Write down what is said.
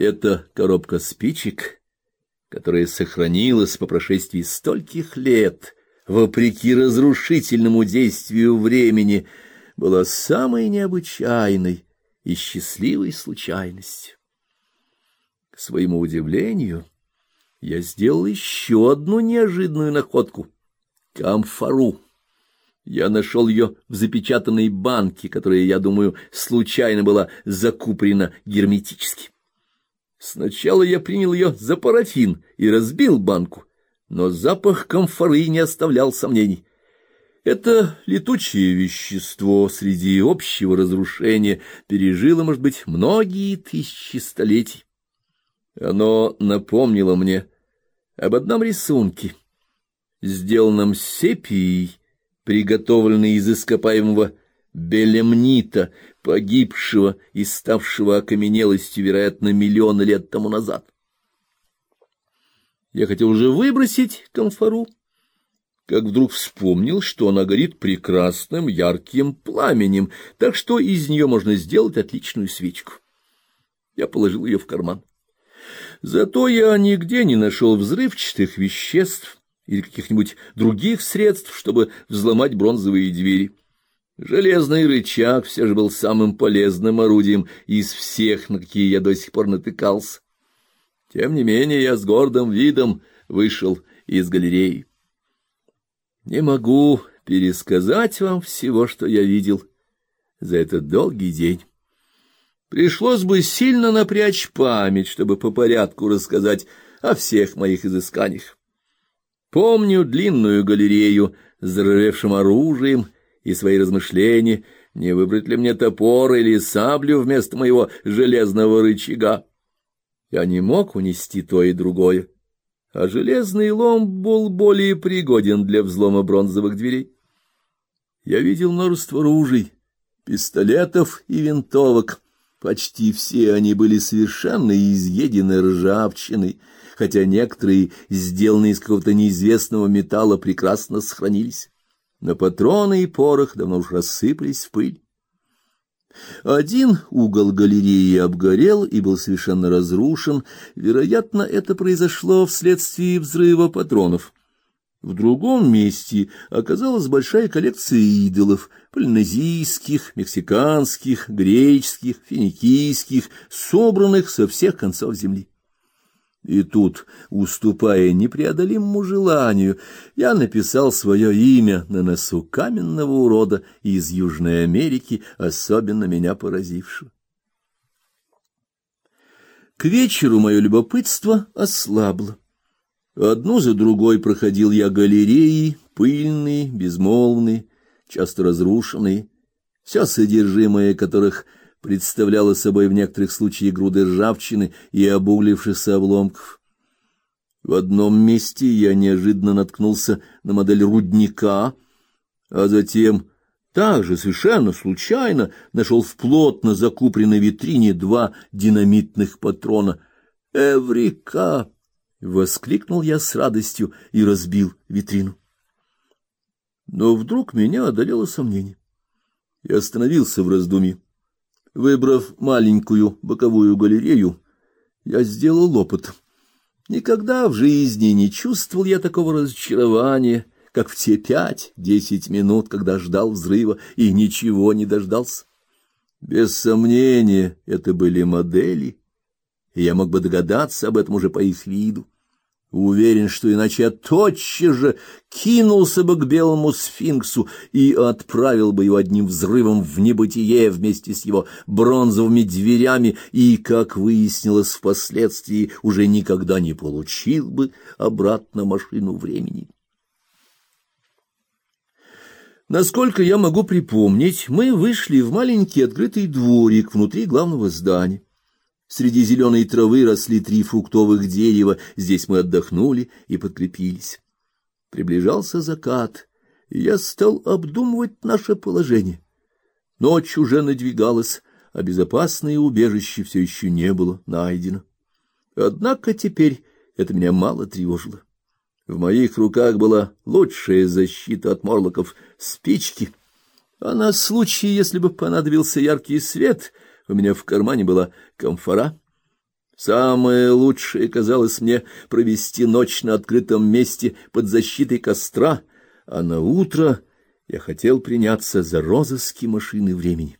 Это коробка спичек, которая сохранилась по прошествии стольких лет, вопреки разрушительному действию времени, была самой необычайной и счастливой случайностью. К своему удивлению, я сделал еще одну неожиданную находку — камфору. Я нашел ее в запечатанной банке, которая, я думаю, случайно была закупорена герметически. Сначала я принял ее за парафин и разбил банку, но запах камфоры не оставлял сомнений. Это летучее вещество среди общего разрушения пережило, может быть, многие тысячи столетий. Оно напомнило мне об одном рисунке, сделанном сепией, приготовленный из ископаемого белемнита, погибшего и ставшего окаменелостью, вероятно, миллионы лет тому назад. Я хотел уже выбросить конфору, как вдруг вспомнил, что она горит прекрасным ярким пламенем, так что из нее можно сделать отличную свечку. Я положил ее в карман. Зато я нигде не нашел взрывчатых веществ, или каких-нибудь других средств, чтобы взломать бронзовые двери. Железный рычаг все же был самым полезным орудием из всех, на какие я до сих пор натыкался. Тем не менее я с гордым видом вышел из галереи. Не могу пересказать вам всего, что я видел за этот долгий день. Пришлось бы сильно напрячь память, чтобы по порядку рассказать о всех моих изысканиях. Помню длинную галерею с заржавевшим оружием и свои размышления, не выбрать ли мне топор или саблю вместо моего железного рычага. Я не мог унести то и другое, а железный лом был более пригоден для взлома бронзовых дверей. Я видел множество ружей, пистолетов и винтовок. Почти все они были совершенно изъедены ржавчиной, хотя некоторые, сделанные из какого-то неизвестного металла, прекрасно сохранились. Но патроны и порох давно уж рассыпались в пыль. Один угол галереи обгорел и был совершенно разрушен. Вероятно, это произошло вследствие взрыва патронов. В другом месте оказалась большая коллекция идолов — полинезийских, мексиканских, греческих, финикийских, собранных со всех концов земли. И тут, уступая непреодолимому желанию, я написал свое имя на носу каменного урода из Южной Америки, особенно меня поразившего. К вечеру мое любопытство ослабло. Одну за другой проходил я галереи, пыльные, безмолвные, часто разрушенные, все содержимое которых — представляла собой в некоторых случаях груды ржавчины и обуглившихся обломков. В одном месте я неожиданно наткнулся на модель рудника, а затем также совершенно случайно нашел в плотно закупленной витрине два динамитных патрона. «Эврика!» — воскликнул я с радостью и разбил витрину. Но вдруг меня одолело сомнение. Я остановился в раздумье. Выбрав маленькую боковую галерею, я сделал опыт. Никогда в жизни не чувствовал я такого разочарования, как в те пять-десять минут, когда ждал взрыва и ничего не дождался. Без сомнения, это были модели, и я мог бы догадаться об этом уже по их виду. Уверен, что иначе я тотчас же кинулся бы к белому сфинксу и отправил бы его одним взрывом в небытие вместе с его бронзовыми дверями и, как выяснилось впоследствии, уже никогда не получил бы обратно машину времени. Насколько я могу припомнить, мы вышли в маленький открытый дворик внутри главного здания. Среди зеленой травы росли три фруктовых дерева, здесь мы отдохнули и подкрепились. Приближался закат, и я стал обдумывать наше положение. Ночь уже надвигалась, а безопасное убежище все еще не было найдено. Однако теперь это меня мало тревожило. В моих руках была лучшая защита от морлоков — спички, а на случай, если бы понадобился яркий свет — у меня в кармане была камфора. Самое лучшее казалось мне провести ночь на открытом месте под защитой костра, а на утро я хотел приняться за розыски машины времени.